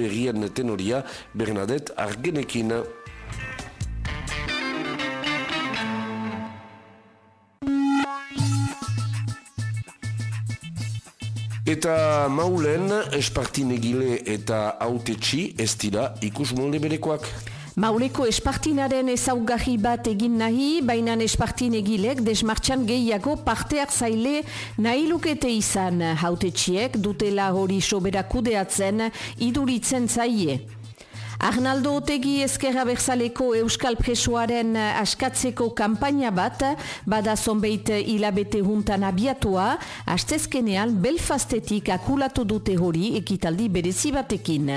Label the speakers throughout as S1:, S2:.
S1: berrien tenoria Bernadette Argenekin. Eta maulen, espartinegile eta autetxi ez dira ikus molde berekoak.
S2: Mauleko espartinaren ezaugarri bat egin nahi, baina espartinegilek desmartxan gehiago parteak zaile nahi lukete izan. Hautetxiek dutela hori soberakudeatzen iduritzen zaie. Arnaldo Otegi ezkerra berzaleko Euskal Presoaren askatzeko kampaina bat, bada zonbeit hilabete juntan abiatua, astezkenean Belfastetik akulatu dute hori ekitaldi berezi batekin.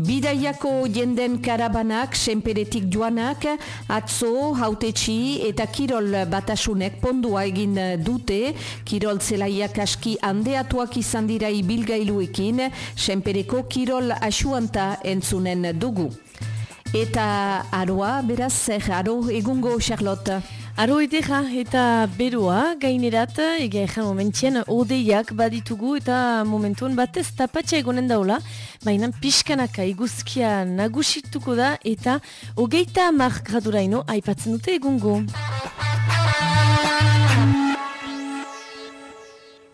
S2: Bidaiako jenden karabanak, senperetik joanak, atzo, hautetxi eta kirol batasunek pondua egin dute, kirol zelaiak aski handeatuak izan dira ibilgailuekin, senpereko kirol asuanta entzunen dugu. Eta aroa, beraz, aro egungo, Charlotte?
S3: Aro edera eta beroa gainerat ega egan momentien odeiak baditugu eta momentuan batez tapatxa egonen daula baina pixkanaka iguzkia nagusituko da eta hogeita amak graduraino aipatzen dute egungo.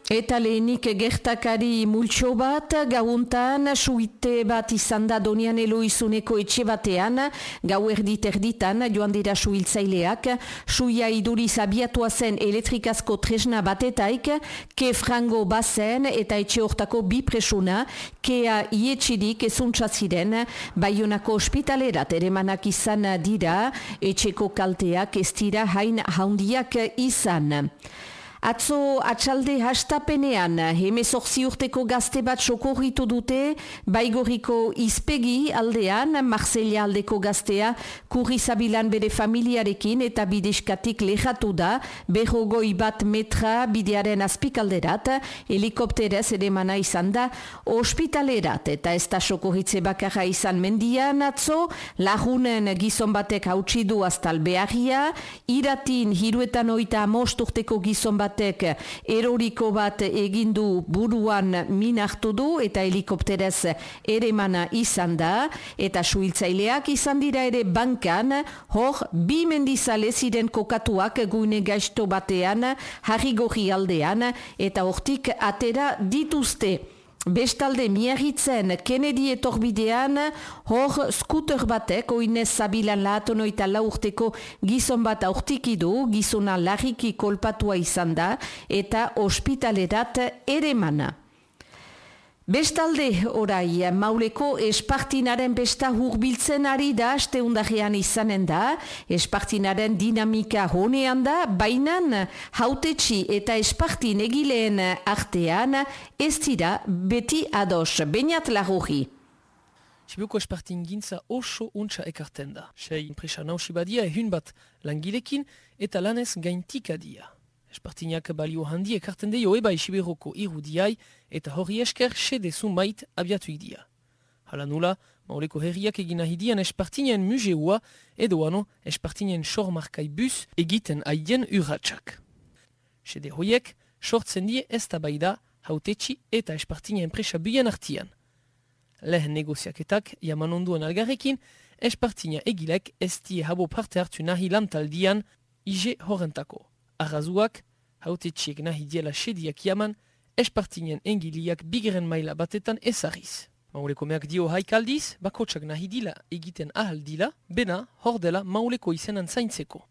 S2: Eta lehenik gertakari multxo bat, gauntan, suite bat izan da donian eloizuneko etxe batean, gau erdit erditan, joan dira suiltzaileak, suia iduriz abiatua zen elektrikazko tresna batetaik, ke frango bazen eta etxe hortako bi presuna, kea ietxidik ezuntzaziren, baionako ospitalerat eremanak izan dira, etxeko kalteak ez dira hain haundiak izan. Atzo atxalde hastapenean, hemezorzi urteko gazte bat sokorritu dute, baigoriko izpegi aldean, Marseilla aldeko gaztea, kurri zabilan bere familiarekin eta bideskatik lehatu da, berrogoi bat metra bidearen azpikalderat, helikopterez ere mana izan da, ospitalerat. Eta ez da sokorritze bakarra izan mendian atzo, lagunen gizon batek hautsi du aztal beharria, iratin hiruetan oita amosturteko gizon batek batek eroriko bat egindu buruan min hartu du eta helikopterez ere mana izan da. Eta suiltzaileak izan dira ere bankan. Hor bi mendizale ziren kokatuak guine gaizto batean harri aldean. Eta hortik atera dituzte. Bestalde miagitzen Kennedy etorbidean hor skuter batek oinez zabilan lahatono eta laurteko gizon bat aurtikidu, gizona larriki kolpatua izan da eta ospitalerat ere mana. Bestalde orai, mauleko espartinaren besta hurbiltzen ari da, aste izanen da, espartinaren dinamika honean da, bainan hautetxi eta espartin egileen artean, ez dira beti ados, bainat lagurri.
S4: Sibuko espartin gintza oso untsa ekarten da. Sei impresa nausibadia ehun bat langilekin eta lanez gaintikadia. Espartinak balio handi ekarten deio eba isiberoko irudiai eta hori esker sede zumait abiatuik dia. Hala nula, mauleko herriak egina hidian espartinien museua edo ano espartinien sormarkai bus egiten aien urratxak. Sede horiek, sortzen die ez tabaida hautetxi eta espartinien presa buien artian. Lehen negoziaketak, jaman onduan algarrekin, espartinia egilek ez die habo parte hartu nahi lantaldian ije horrentako. Arrazuak, haute txiek nahi diela sediak jaman, espartinen engiliak bigeren maila batetan ezariz. Mauleko meak dio haikaldiz, bakotsak nahi dila egiten ahal dila, bena hor dela mauleko izenan zaintzeko.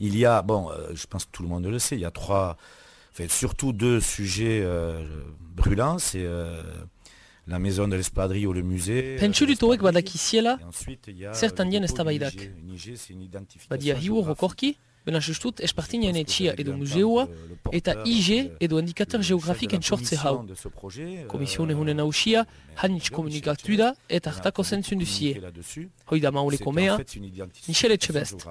S5: Il y a, bon, euh, je pense que tout le monde le sait, il y a trois, enfin, surtout deux sujets euh, brûlants, c'est euh, la maison de l'espadrille ou le musée.
S4: Pentsu dutoek badakiziela, zertan dien ez tabaidak. Badia hiu Bena justut, espartinen etxia edo museoa eta IG edo indikator geografiken sortze hau. Komisione hunen hausia, hanitz komunikatu da eta hartako zentzun duzie. Hoi da mauleko mea, Michel Etxebest.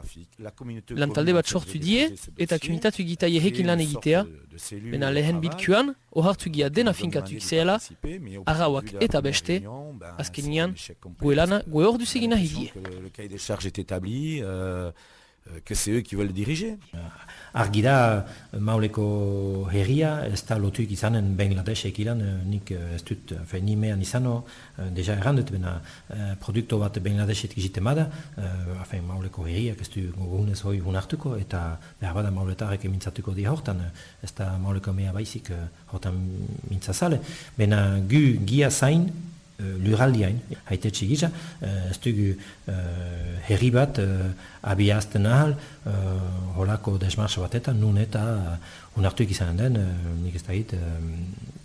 S4: Lantalde bat sortu die eta komunitatu gitai ehekin lan egitea, bena lehen bitkuan, ohartu gia dena finkatu izeela, arrauak eta beste, azkenian, goe lana, goe hor duzegina hidie.
S5: Que c'est eux qui veulent diriger.
S6: Argi da, mauleko herria, ez da lotuik izanen Bangladesek ilan, nik ez dut, fe, ni mehan izano, deja errandut, bena produkto bat Bangladeset gizite bada, fe, mauleko herriak ez du gogunez hoi hunartuko, eta behar bada mauletarek mintzatuko di hortan, ez da mauleko mea baizik hortan mintzazale. Bena gu gia zain, uh, luraldiain, haite txigisa, uh, ez dugu uh, herri bat uh, abiazten ahal, uh, holako desmarso batetan, nun eta unartuik izan den, uh, nik ez da hit, uh,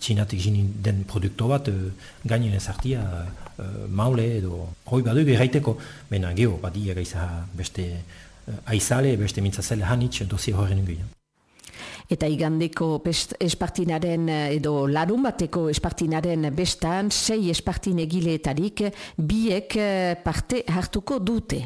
S6: txinatik zinin den produkto bat, uh, gainen ezartia uh, maule edo hoi badugu erraiteko, mena geho, badia gaiza beste aizale, beste mintzazele hanitz, dozi horren ingoia.
S2: Eta igandeko espartinaren edo larun bateko espartinaren bestan, sei espartin egileetarik biek parte hartuko dute.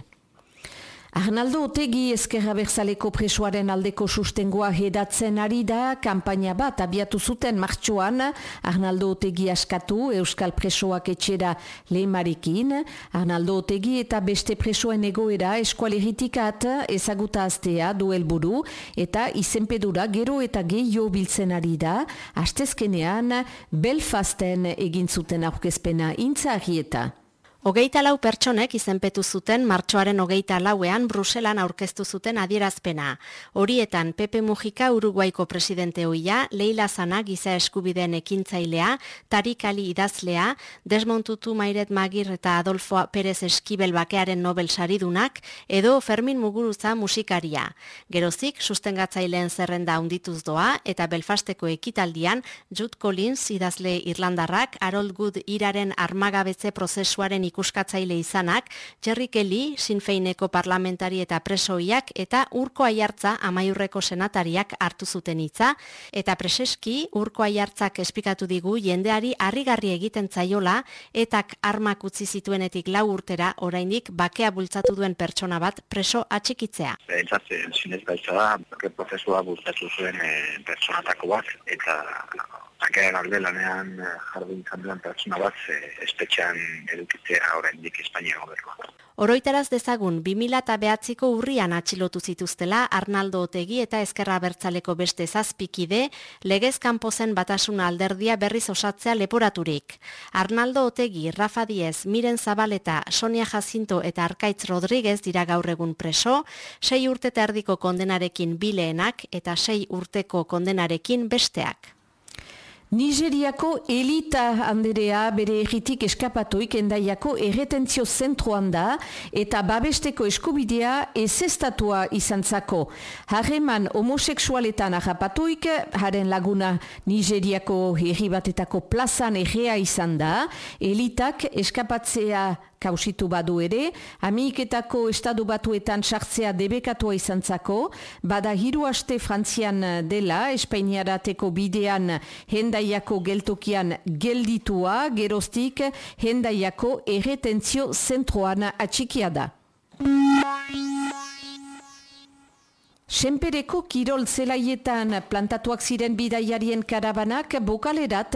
S2: Arnaldo Otegi ezkerra berzaleko presoaren aldeko sustengoa hedatzen ari da, kampaina bat abiatu zuten martxoan, Arnaldo Otegi askatu Euskal presoak etxera lehemarikin, Arnaldo Otegi eta beste presoen egoera eskualeritikat ezaguta aztea duel buru, eta izenpedura gero eta gehiago biltzen ari da, hastezkenean Belfasten egin zuten aurkezpena intzahieta.
S7: Hogeita lau pertsonek izenpetu zuten martxoaren hogeita lauean Bruselan aurkeztu zuten adierazpena. Horietan Pepe Mujika Uruguaiko presidente hoia, Leila Zana giza eskubideen ekintzailea, Tarik Ali idazlea, Desmontutu Mairet Magir eta Adolfo Perez Eskibel bakearen Nobel saridunak, edo Fermin Muguruza musikaria. Gerozik, sustengatzaileen zerrenda undituz doa, eta Belfasteko ekitaldian, Jude Collins idazle Irlandarrak, Harold Good iraren armagabetze prozesuaren ikuskatzaile izanak, Jerry Kelly, Sinfeineko parlamentari eta presoiak eta urko aiartza amaiurreko senatariak hartu zuten hitza, eta preseski urko aiartzak espikatu digu jendeari harrigarri egiten zaiola, etak armak utzi zituenetik lau urtera oraindik bakea bultzatu duen pertsona bat preso atxikitzea.
S8: Entzatzen, sinez baitza da, prozesua bultzatu zuen e, pertsonatako bat, eta Akean alde lanean eh, jardun izan pertsona bat e, espetxean edukitzea oraindik Espainia gobernoa.
S7: Oroitaraz dezagun 2009ko urrian atxilotu zituztela Arnaldo Otegi eta Ezkerra Bertzaleko beste zazpikide legez kanpozen batasuna alderdia berriz osatzea leporaturik. Arnaldo Otegi, Rafa Diez, Miren Zabaleta, Sonia Jacinto eta Arkaitz Rodríguez dira gaur egun preso, sei urte erdiko kondenarekin bileenak eta sei urteko kondenarekin besteak.
S2: Nigeriako elita handerea bere egitik eskapatoik endaiako erretentzio zentroan da eta babesteko eskubidea ezestatua izan zako. Harreman homoseksualetan agapatuik, haren laguna Nigeriako herri batetako plazan egea izan da, elitak eskapatzea kausitu badu ere, amiketako estadu batuetan sartzea debekatua izan zako, bada hiru aste frantzian dela, Espainiarateko bidean hendaiako geltokian gelditua, gerostik hendaiako erretentzio zentroan atxikia da. Senpereko kirol zelaietan plantatuak ziren bidaiarien karabanak bokalerat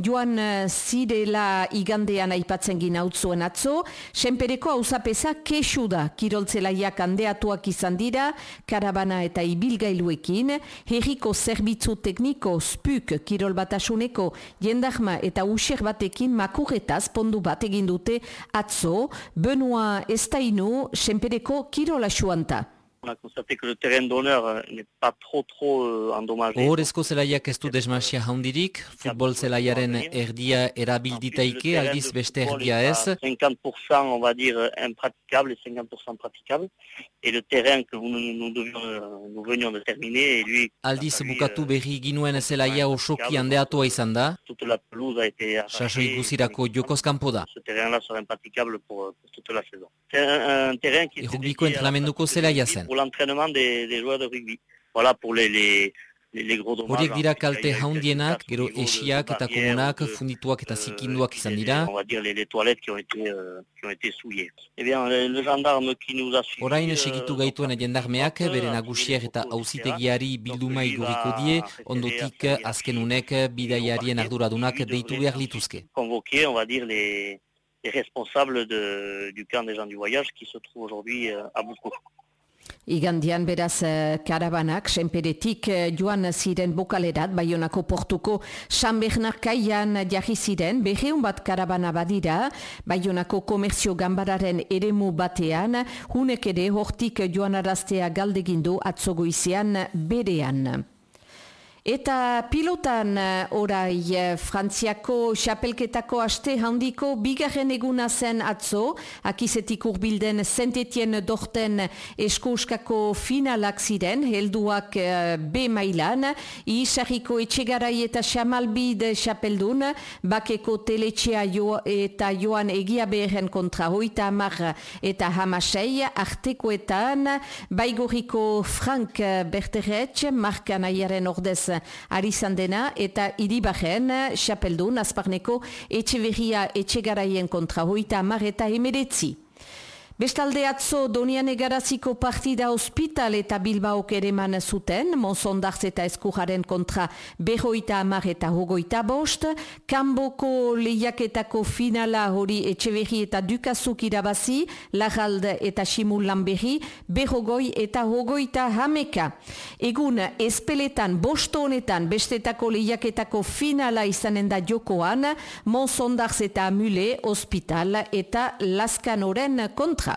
S2: joan eh, zirela igandean aipatzen gina utzuen atzo. Senpereko hauzapeza kesu da kirol zelaiak handeatuak izan dira karabana eta ibilgailuekin. Herriko zerbitzu tekniko spuk kirol batasuneko jendahma eta user batekin makuretaz pondu bat egin dute atzo. Benua ez tainu senpereko kirola suanta.
S8: On a constaté que le terrain d'honneur euh, n'est pas trop trop euh, endommagé.
S9: Ohorezko zelaiak ez du desmasia haundirik, futbol zelaiaren erdia erabilditaike, aldiz beste erdia ez.
S8: 50% on va dire impraticable et 50% praticable. Et le terrain que nous, nous, devions, euh, nous venions de terminer, et lui...
S9: Aldiz bukatu berri ginuen zelaia osoki handeatua izan da.
S8: Toute la pelouse a été
S9: arrachée. guzirako jokoz kanpo da.
S8: Ce terrain-là sera impraticable pour, pour toute la saison. C'est un, un terrain qui...
S9: Errubiko entrenamenduko zelaia zen
S8: pour l'entraînement des, des joueurs de rugby. Voilà pour les, les.
S9: Horiek dira kalte haundienak, gero esiak eta komunak, fundituak eta zikinduak izan dira.
S8: On va dire les, les toilettes qui ont été, euh, qui ont été souillées. Eh bien, le gendarme qui nous a suivi...
S9: Orain segitu euh, gaituen jendarmeak, bere nagusiek eta auzitegiari bilduma iguriko die, ondotik azken unek bidaiarien arduradunak deitu behar lituzke.
S8: Convoqué, on va dire, les, les responsables de, du camp des gens du voyage qui se trouvent aujourd'hui euh, à Boukou.
S2: Igandian beraz eh, karabanak, senperetik eh, joan ziren bokalerat, baionako portuko San Bernard kaian jarri ziren, beheun bat karabana badira, baionako komerzio gambararen eremu batean, hunek ere hortik joan araztea galdegindu atzogoizean berean. Eta pilotan eh, orai eh, Frantziako xapelketako aste handiko bigarren eguna zen atzo, akizetik urbilden zentetien dorten eskouskako finalak ziren, helduak eh, B mailan, isarriko etxegarai eta xamalbid xapeldun, bakeko teletxea jo eta joan egia beherren kontra hoita amar eta hamasei, artekoetan, baigoriko Frank Berteretx, markan aiaren ordez ari dena eta iribajen xapeldun azparneko etxe berria etxe garaien kontra hoita amar eta emeretzi. Bestalde atzo Donian egaraziko partida hospital eta Bilbaok ere zuten, Monsondarz eta Eskujaren kontra behoita amar eta hogoita bost, Kamboko lehiaketako finala hori Etxeverri eta Dukazuk irabazi, Lajalde eta Simul Lamberri, behogoi eta hogoita hameka. Egun, espeletan, bosto honetan, bestetako lehiaketako finala izanen da jokoan, Monsondarz eta Mule, hospital eta Laskanoren kontra.